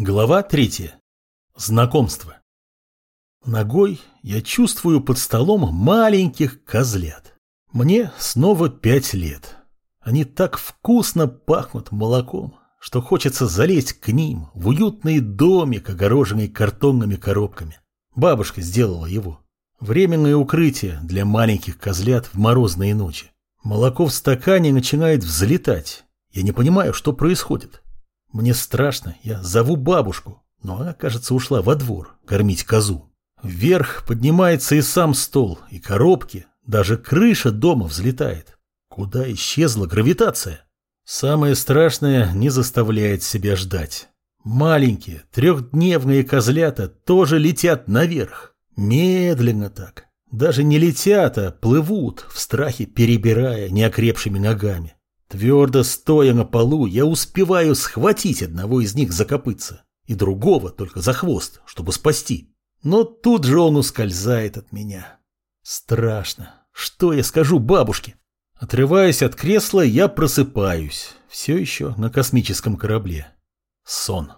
Глава третья. Знакомство. Ногой я чувствую под столом маленьких козлят. Мне снова пять лет. Они так вкусно пахнут молоком, что хочется залезть к ним в уютный домик, огороженный картонными коробками. Бабушка сделала его. Временное укрытие для маленьких козлят в морозные ночи. Молоко в стакане начинает взлетать. Я не понимаю, что происходит. Мне страшно, я зову бабушку, но она, кажется, ушла во двор кормить козу. Вверх поднимается и сам стол, и коробки, даже крыша дома взлетает. Куда исчезла гравитация? Самое страшное не заставляет себя ждать. Маленькие, трехдневные козлята тоже летят наверх. Медленно так. Даже не летят, а плывут, в страхе перебирая неокрепшими ногами. Твердо стоя на полу, я успеваю схватить одного из них за копытца и другого только за хвост, чтобы спасти. Но тут же он ускользает от меня. Страшно. Что я скажу бабушке? Отрываясь от кресла, я просыпаюсь. Все еще на космическом корабле. Сон.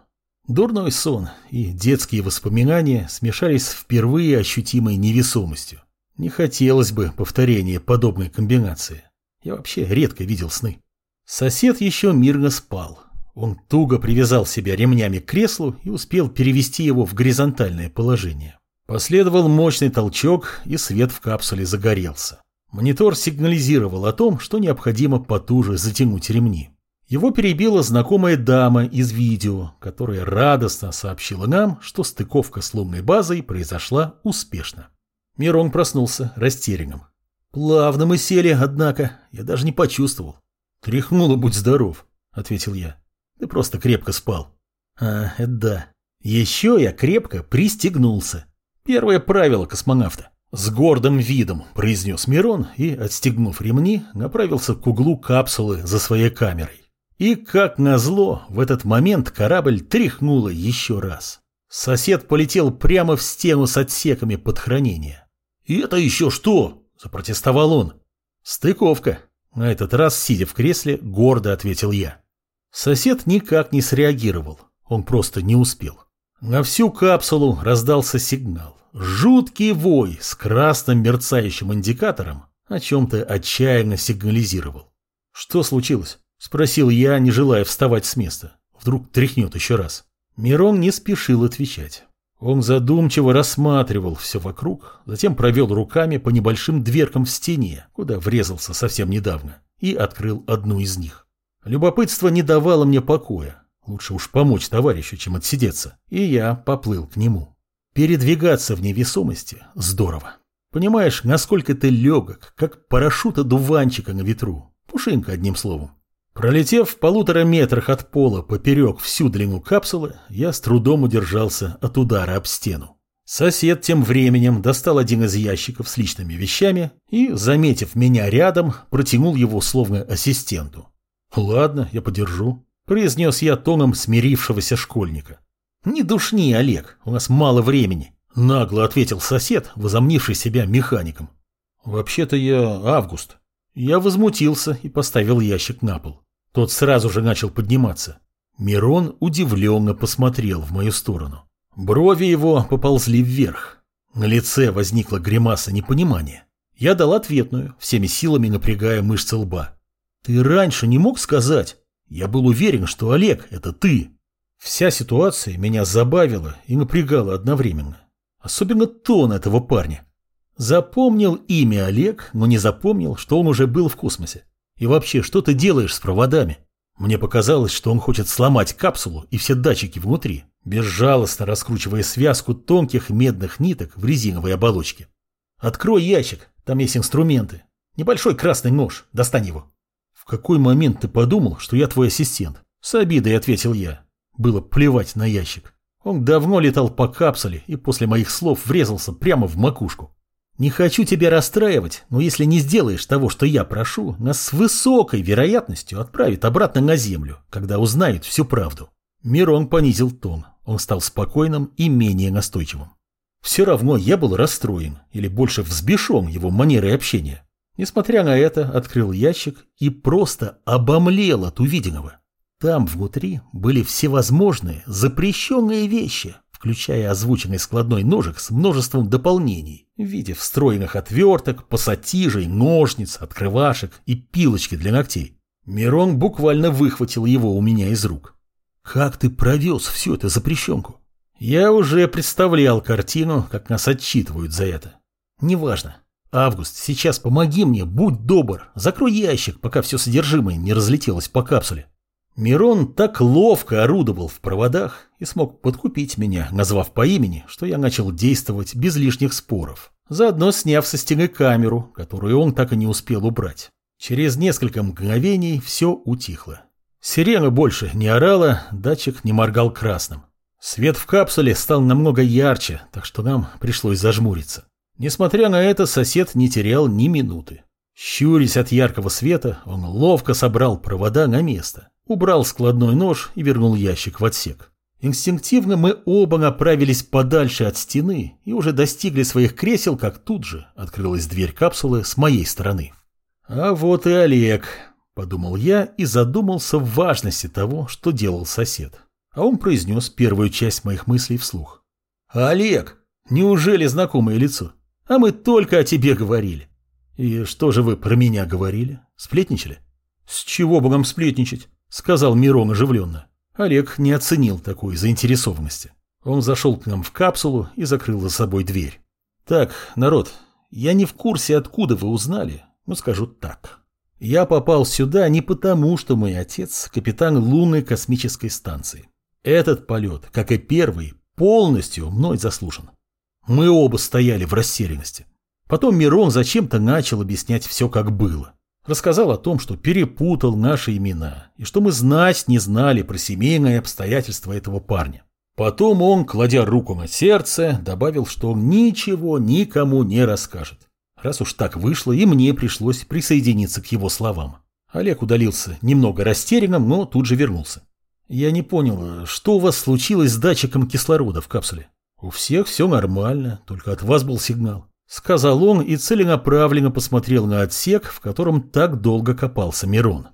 Дурной сон и детские воспоминания смешались впервые ощутимой невесомостью. Не хотелось бы повторения подобной комбинации. Я вообще редко видел сны. Сосед еще мирно спал. Он туго привязал себя ремнями к креслу и успел перевести его в горизонтальное положение. Последовал мощный толчок, и свет в капсуле загорелся. Монитор сигнализировал о том, что необходимо потуже затянуть ремни. Его перебила знакомая дама из видео, которая радостно сообщила нам, что стыковка с лунной базой произошла успешно. Мирон проснулся растерянным. Плавно мы сели, однако, я даже не почувствовал. Тряхнуло, будь здоров, ответил я. Ты просто крепко спал. А, это да. Еще я крепко пристегнулся. Первое правило космонавта. С гордым видом произнес Мирон и, отстегнув ремни, направился к углу капсулы за своей камерой. И, как назло, в этот момент корабль тряхнуло еще раз. Сосед полетел прямо в стену с отсеками под хранение. «И это еще что?» Запротестовал он. Стыковка. На этот раз, сидя в кресле, гордо ответил я. Сосед никак не среагировал. Он просто не успел. На всю капсулу раздался сигнал. Жуткий вой с красным мерцающим индикатором о чем-то отчаянно сигнализировал. «Что случилось?» – спросил я, не желая вставать с места. Вдруг тряхнет еще раз. Мирон не спешил отвечать. Он задумчиво рассматривал все вокруг, затем провел руками по небольшим дверкам в стене, куда врезался совсем недавно, и открыл одну из них. Любопытство не давало мне покоя. Лучше уж помочь товарищу, чем отсидеться. И я поплыл к нему. Передвигаться в невесомости здорово. Понимаешь, насколько ты легок, как парашют одуванчика на ветру. Пушинка, одним словом. Пролетев в полутора метрах от пола поперек всю длину капсулы, я с трудом удержался от удара об стену. Сосед тем временем достал один из ящиков с личными вещами и, заметив меня рядом, протянул его словно ассистенту. «Ладно, я подержу», – произнес я тоном смирившегося школьника. «Не душни, Олег, у нас мало времени», – нагло ответил сосед, возомнивший себя механиком. «Вообще-то я Август», я возмутился и поставил ящик на пол. Тот сразу же начал подниматься. Мирон удивленно посмотрел в мою сторону. Брови его поползли вверх. На лице возникла гримаса непонимания. Я дал ответную, всеми силами напрягая мышцы лба. «Ты раньше не мог сказать? Я был уверен, что Олег – это ты». Вся ситуация меня забавила и напрягала одновременно. Особенно тон этого парня. Запомнил имя Олег, но не запомнил, что он уже был в космосе. И вообще, что ты делаешь с проводами? Мне показалось, что он хочет сломать капсулу и все датчики внутри, безжалостно раскручивая связку тонких медных ниток в резиновой оболочке. Открой ящик, там есть инструменты. Небольшой красный нож, достань его. В какой момент ты подумал, что я твой ассистент? С обидой ответил я. Было плевать на ящик. Он давно летал по капсуле и после моих слов врезался прямо в макушку. Не хочу тебя расстраивать, но если не сделаешь того, что я прошу, нас с высокой вероятностью отправят обратно на землю, когда узнают всю правду. Мирон понизил тон. Он стал спокойным и менее настойчивым. Все равно я был расстроен, или больше взбешен его манерой общения. Несмотря на это, открыл ящик и просто обомлел от увиденного. Там внутри были всевозможные запрещенные вещи, включая озвученный складной ножик с множеством дополнений в виде встроенных отверток, пассатижей, ножниц, открывашек и пилочки для ногтей. Мирон буквально выхватил его у меня из рук. «Как ты провез всю эту запрещенку?» Я уже представлял картину, как нас отчитывают за это. Неважно. Август, сейчас помоги мне, будь добр, закрой ящик, пока все содержимое не разлетелось по капсуле. Мирон так ловко орудовал в проводах и смог подкупить меня, назвав по имени, что я начал действовать без лишних споров, заодно сняв со стены камеру, которую он так и не успел убрать. Через несколько мгновений все утихло. Сирена больше не орала, датчик не моргал красным. Свет в капсуле стал намного ярче, так что нам пришлось зажмуриться. Несмотря на это, сосед не терял ни минуты. Щурясь от яркого света, он ловко собрал провода на место. Убрал складной нож и вернул ящик в отсек. Инстинктивно мы оба направились подальше от стены и уже достигли своих кресел, как тут же открылась дверь капсулы с моей стороны. «А вот и Олег», – подумал я и задумался в важности того, что делал сосед. А он произнес первую часть моих мыслей вслух. «Олег, неужели знакомое лицо? А мы только о тебе говорили». «И что же вы про меня говорили? Сплетничали?» «С чего бы нам сплетничать? Сказал Мирон оживленно. Олег не оценил такой заинтересованности. Он зашел к нам в капсулу и закрыл за собой дверь. Так, народ, я не в курсе, откуда вы узнали, но скажу так. Я попал сюда не потому, что мой отец – капитан лунной космической станции. Этот полет, как и первый, полностью мной заслужен. Мы оба стояли в растерянности. Потом Мирон зачем-то начал объяснять все, как было. Рассказал о том, что перепутал наши имена, и что мы знать не знали про семейные обстоятельства этого парня. Потом он, кладя руку на сердце, добавил, что он ничего никому не расскажет. Раз уж так вышло, и мне пришлось присоединиться к его словам. Олег удалился немного растерянным, но тут же вернулся. Я не понял, что у вас случилось с датчиком кислорода в капсуле? У всех все нормально, только от вас был сигнал. Сказал он и целенаправленно посмотрел на отсек, в котором так долго копался Мирон.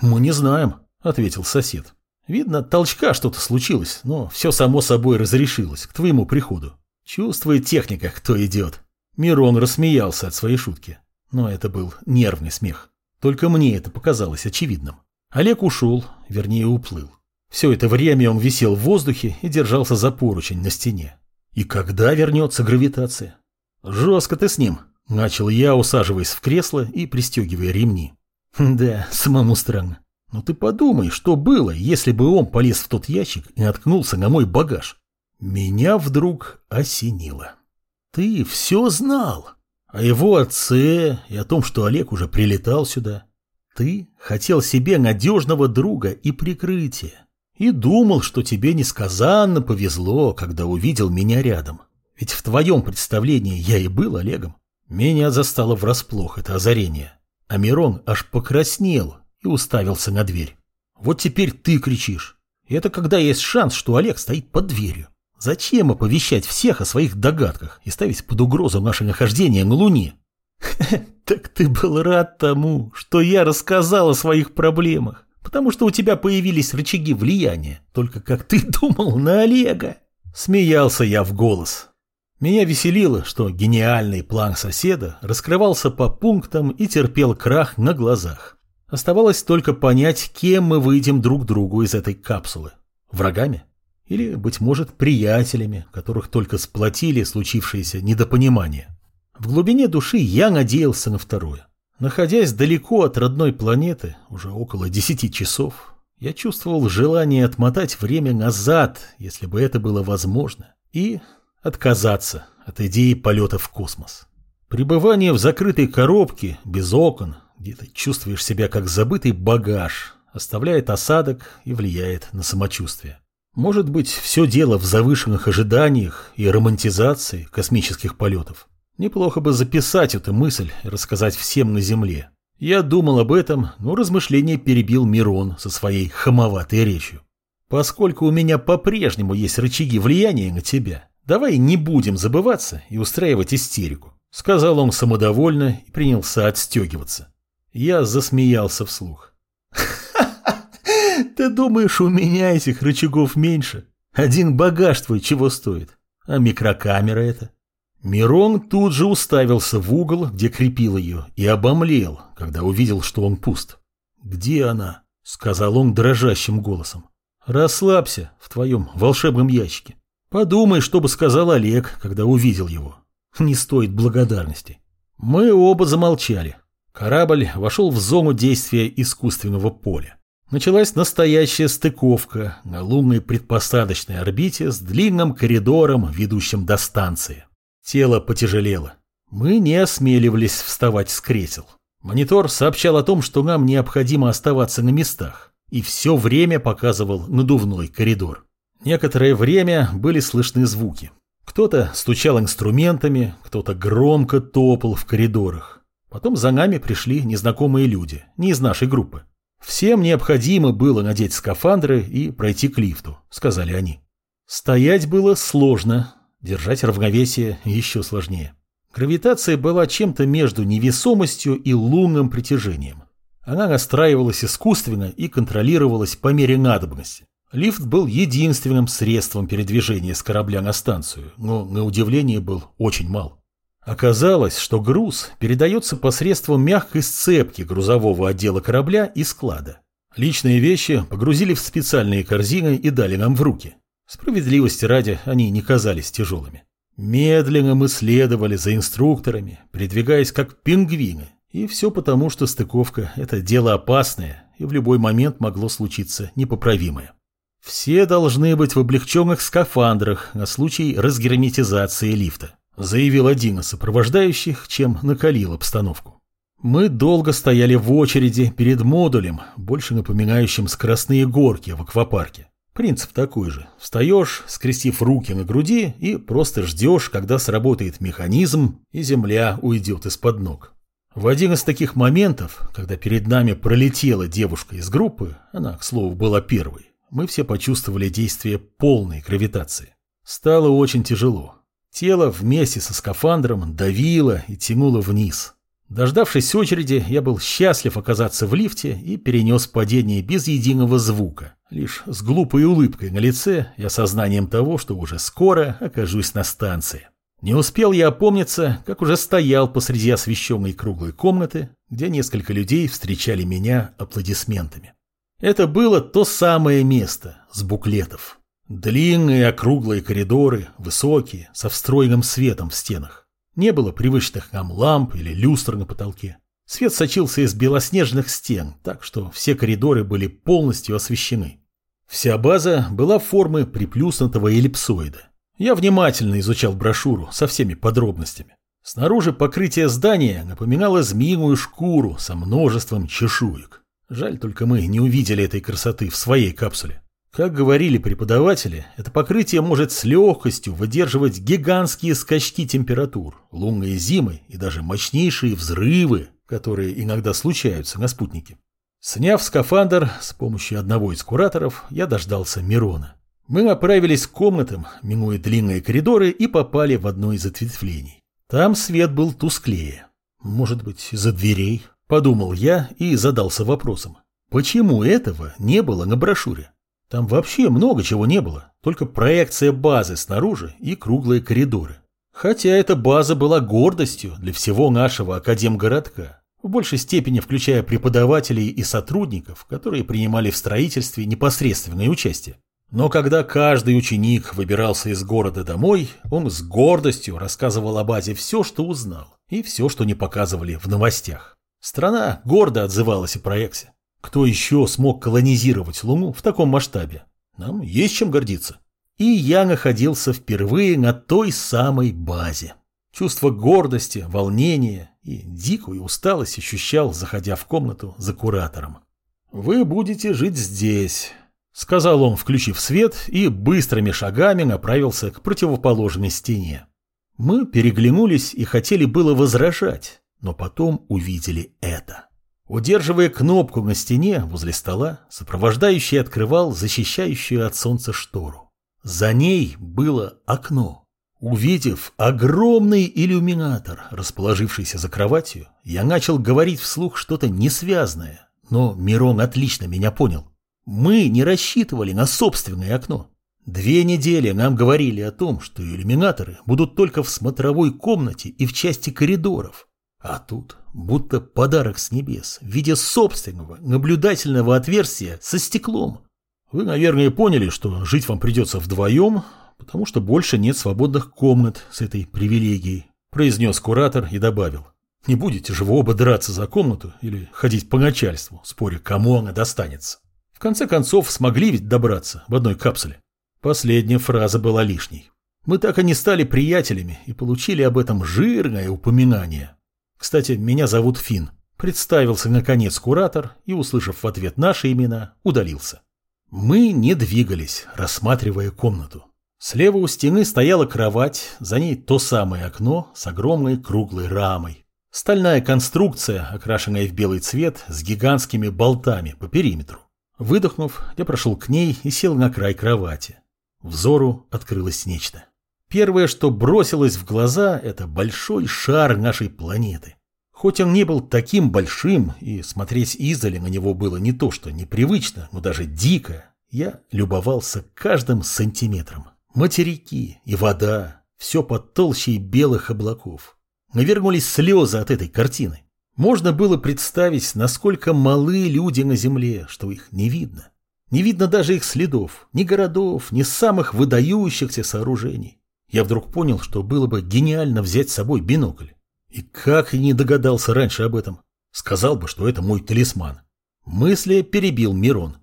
«Мы не знаем», — ответил сосед. «Видно, толчка что-то случилось, но все само собой разрешилось к твоему приходу. Чувствует техника, кто идет». Мирон рассмеялся от своей шутки, но это был нервный смех. Только мне это показалось очевидным. Олег ушел, вернее уплыл. Все это время он висел в воздухе и держался за поручень на стене. И когда вернется гравитация? «Жестко ты с ним», – начал я, усаживаясь в кресло и пристегивая ремни. «Да, самому странно. Но ты подумай, что было, если бы он полез в тот ящик и наткнулся на мой багаж. Меня вдруг осенило. Ты все знал. О его отце и о том, что Олег уже прилетал сюда. Ты хотел себе надежного друга и прикрытия. И думал, что тебе несказанно повезло, когда увидел меня рядом. Ведь в твоем представлении я и был Олегом. Меня застало врасплох это озарение. А Мирон аж покраснел и уставился на дверь. Вот теперь ты кричишь. Это когда есть шанс, что Олег стоит под дверью. Зачем оповещать всех о своих догадках и ставить под угрозу наше нахождение на Луне? Так ты был рад тому, что я рассказал о своих проблемах, потому что у тебя появились рычаги влияния, только как ты думал на Олега. Смеялся я в голос, меня веселило, что гениальный план соседа раскрывался по пунктам и терпел крах на глазах. Оставалось только понять, кем мы выйдем друг другу из этой капсулы. Врагами? Или, быть может, приятелями, которых только сплотили случившееся недопонимание. В глубине души я надеялся на второе. Находясь далеко от родной планеты, уже около десяти часов, я чувствовал желание отмотать время назад, если бы это было возможно, и Отказаться от идеи полета в космос. Пребывание в закрытой коробке, без окон, где ты чувствуешь себя как забытый багаж, оставляет осадок и влияет на самочувствие. Может быть, все дело в завышенных ожиданиях и романтизации космических полетов. Неплохо бы записать эту мысль и рассказать всем на Земле. Я думал об этом, но размышление перебил Мирон со своей хамоватой речью. Поскольку у меня по-прежнему есть рычаги влияния на тебя, Давай не будем забываться и устраивать истерику, сказал он самодовольно и принялся отстегиваться. Я засмеялся вслух. Ты думаешь, у меня этих рычагов меньше? Один багаж твой чего стоит? А микрокамера это? Мирон тут же уставился в угол, где крепил ее, и обомлел, когда увидел, что он пуст. «Где она?» — сказал он дрожащим голосом. «Расслабься в твоем волшебном ящике. Подумай, что бы сказал Олег, когда увидел его. Не стоит благодарности». Мы оба замолчали. Корабль вошел в зону действия искусственного поля. Началась настоящая стыковка на лунной предпосадочной орбите с длинным коридором, ведущим до станции. Тело потяжелело. Мы не осмеливались вставать с кресел. Монитор сообщал о том, что нам необходимо оставаться на местах, и все время показывал надувной коридор. Некоторое время были слышны звуки. Кто-то стучал инструментами, кто-то громко топал в коридорах. Потом за нами пришли незнакомые люди, не из нашей группы. Всем необходимо было надеть скафандры и пройти к лифту, сказали они. Стоять было сложно, Держать равновесие еще сложнее. Гравитация была чем-то между невесомостью и лунным притяжением. Она настраивалась искусственно и контролировалась по мере надобности. Лифт был единственным средством передвижения с корабля на станцию, но, на удивление, был очень мал. Оказалось, что груз передается посредством мягкой сцепки грузового отдела корабля и склада. Личные вещи погрузили в специальные корзины и дали нам в руки. Справедливости ради, они не казались тяжелыми. Медленно мы следовали за инструкторами, передвигаясь как пингвины. И все потому, что стыковка – это дело опасное, и в любой момент могло случиться непоправимое. Все должны быть в облегченных скафандрах на случай разгерметизации лифта, заявил один из сопровождающих, чем накалил обстановку. Мы долго стояли в очереди перед модулем, больше напоминающим скоростные горки в аквапарке. Принцип такой же. Встаешь, скрестив руки на груди, и просто ждешь, когда сработает механизм, и земля уйдет из-под ног. В один из таких моментов, когда перед нами пролетела девушка из группы, она, к слову, была первой, мы все почувствовали действие полной гравитации. Стало очень тяжело. Тело вместе со скафандром давило и тянуло вниз. Дождавшись очереди, я был счастлив оказаться в лифте и перенес падение без единого звука, лишь с глупой улыбкой на лице и осознанием того, что уже скоро окажусь на станции. Не успел я опомниться, как уже стоял посреди освещенной круглой комнаты, где несколько людей встречали меня аплодисментами. Это было то самое место с буклетов. Длинные округлые коридоры, высокие, со встроенным светом в стенах. Не было привычных нам ламп или люстр на потолке. Свет сочился из белоснежных стен, так что все коридоры были полностью освещены. Вся база была формы приплюснутого эллипсоида. Я внимательно изучал брошюру со всеми подробностями. Снаружи покрытие здания напоминало змеиную шкуру со множеством чешуек. Жаль, только мы не увидели этой красоты в своей капсуле. Как говорили преподаватели, это покрытие может с легкостью выдерживать гигантские скачки температур, лунные зимы и даже мощнейшие взрывы, которые иногда случаются на спутнике. Сняв скафандр с помощью одного из кураторов, я дождался Мирона. Мы направились к комнатам, минуя длинные коридоры, и попали в одно из ответвлений. Там свет был тусклее. Может быть, из-за дверей? Подумал я и задался вопросом. Почему этого не было на брошюре? Там вообще много чего не было, только проекция базы снаружи и круглые коридоры. Хотя эта база была гордостью для всего нашего академгородка, в большей степени включая преподавателей и сотрудников, которые принимали в строительстве непосредственное участие. Но когда каждый ученик выбирался из города домой, он с гордостью рассказывал о базе все, что узнал, и все, что не показывали в новостях. Страна гордо отзывалась о проекте. Кто еще смог колонизировать Луну в таком масштабе? Нам есть чем гордиться. И я находился впервые на той самой базе. Чувство гордости, волнения и дикую усталость ощущал, заходя в комнату за куратором. «Вы будете жить здесь», — сказал он, включив свет, и быстрыми шагами направился к противоположной стене. Мы переглянулись и хотели было возражать, но потом увидели это. Удерживая кнопку на стене возле стола, сопровождающий открывал защищающую от солнца штору. За ней было окно. Увидев огромный иллюминатор, расположившийся за кроватью, я начал говорить вслух что-то несвязное, но Мирон отлично меня понял. Мы не рассчитывали на собственное окно. Две недели нам говорили о том, что иллюминаторы будут только в смотровой комнате и в части коридоров. А тут будто подарок с небес в виде собственного наблюдательного отверстия со стеклом. Вы, наверное, поняли, что жить вам придется вдвоем, потому что больше нет свободных комнат с этой привилегией, произнес куратор и добавил. Не будете же вы оба драться за комнату или ходить по начальству, споря, кому она достанется. В конце концов, смогли ведь добраться в одной капсуле. Последняя фраза была лишней. Мы так и не стали приятелями и получили об этом жирное упоминание. Кстати, меня зовут Фин. Представился наконец куратор и, услышав в ответ наши имена, удалился. Мы не двигались, рассматривая комнату. Слева у стены стояла кровать, за ней то самое окно с огромной круглой рамой. Стальная конструкция, окрашенная в белый цвет, с гигантскими болтами по периметру. Выдохнув, я прошел к ней и сел на край кровати. Взору открылось нечто. Первое, что бросилось в глаза, это большой шар нашей планеты. Хоть он не был таким большим, и смотреть издали на него было не то что непривычно, но даже дико, я любовался каждым сантиметром. Материки и вода, все под толщей белых облаков. Навернулись слезы от этой картины. Можно было представить, насколько малы люди на Земле, что их не видно. Не видно даже их следов, ни городов, ни самых выдающихся сооружений. Я вдруг понял, что было бы гениально взять с собой бинокль. И как не догадался раньше об этом. Сказал бы, что это мой талисман. Мысли перебил Мирон.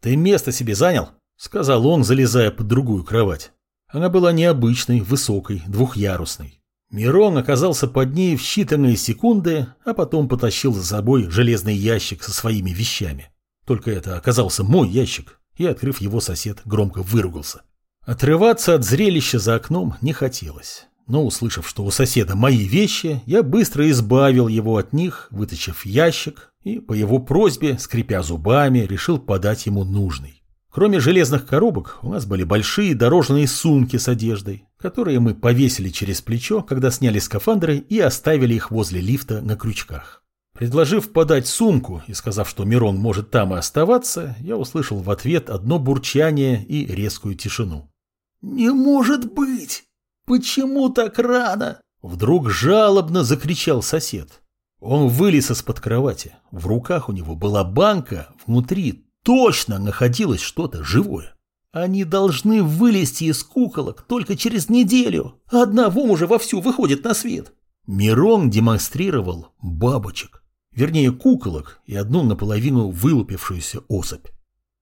«Ты место себе занял?» — сказал он, залезая под другую кровать. Она была необычной, высокой, двухъярусной. Мирон оказался под ней в считанные секунды, а потом потащил за собой железный ящик со своими вещами. Только это оказался мой ящик, и, открыв его, сосед громко выругался. Отрываться от зрелища за окном не хотелось. Но, услышав, что у соседа мои вещи, я быстро избавил его от них, вытащив ящик, и по его просьбе, скрипя зубами, решил подать ему нужный. Кроме железных коробок, у нас были большие дорожные сумки с одеждой, которые мы повесили через плечо, когда сняли скафандры и оставили их возле лифта на крючках. Предложив подать сумку и сказав, что Мирон может там и оставаться, я услышал в ответ одно бурчание и резкую тишину. «Не может быть! Почему так рано?» Вдруг жалобно закричал сосед. Он вылез из-под кровати. В руках у него была банка, внутри точно находилось что-то живое. Они должны вылезти из куколок только через неделю. Одного уже вовсю выходит на свет. Мирон демонстрировал бабочек. Вернее, куколок и одну наполовину вылупившуюся особь.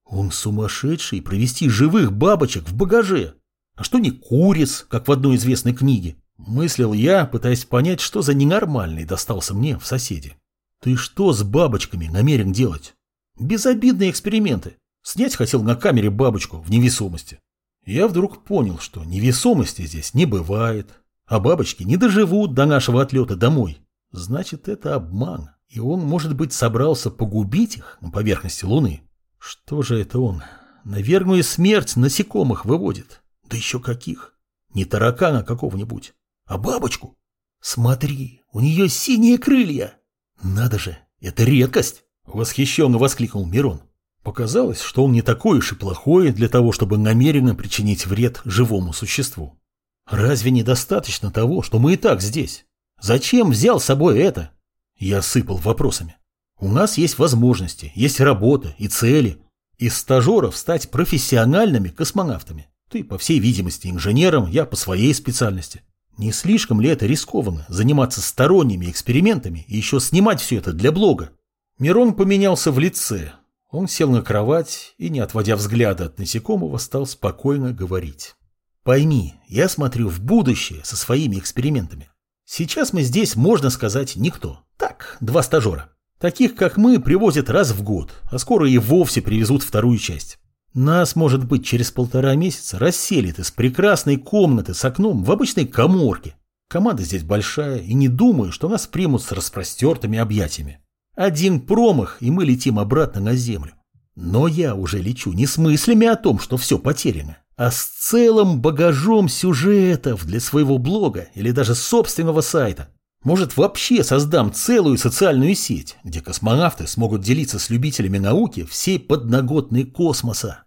Он сумасшедший провести живых бабочек в багаже. А что не куриц, как в одной известной книге? Мыслил я, пытаясь понять, что за ненормальный достался мне в соседе. Ты что с бабочками намерен делать? Безобидные эксперименты. Снять хотел на камере бабочку в невесомости. Я вдруг понял, что невесомости здесь не бывает, а бабочки не доживут до нашего отлета домой. Значит, это обман и он, может быть, собрался погубить их на поверхности Луны. Что же это он? Наверное, смерть насекомых выводит. Да еще каких? Не таракана какого-нибудь, а бабочку. Смотри, у нее синие крылья. Надо же, это редкость. Восхищенно воскликнул Мирон. Показалось, что он не такой уж и плохой для того, чтобы намеренно причинить вред живому существу. Разве недостаточно того, что мы и так здесь? Зачем взял с собой это? Я сыпал вопросами. У нас есть возможности, есть работа и цели. Из стажеров стать профессиональными космонавтами. Ты, по всей видимости, инженером, я по своей специальности. Не слишком ли это рискованно, заниматься сторонними экспериментами и еще снимать все это для блога? Мирон поменялся в лице. Он сел на кровать и, не отводя взгляда от насекомого, стал спокойно говорить. Пойми, я смотрю в будущее со своими экспериментами. Сейчас мы здесь, можно сказать, никто. Так, два стажера. Таких, как мы, привозят раз в год, а скоро и вовсе привезут вторую часть. Нас, может быть, через полтора месяца расселит из прекрасной комнаты с окном в обычной коморке. Команда здесь большая, и не думаю, что нас примут с распростертыми объятиями. Один промах, и мы летим обратно на землю. Но я уже лечу не с мыслями о том, что все потеряно, а с целым багажом сюжетов для своего блога или даже собственного сайта. Может, вообще создам целую социальную сеть, где космонавты смогут делиться с любителями науки всей подноготной космоса.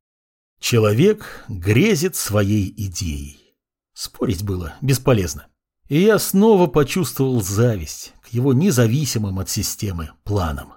Человек грезит своей идеей. Спорить было бесполезно. И я снова почувствовал зависть к его независимым от системы планам.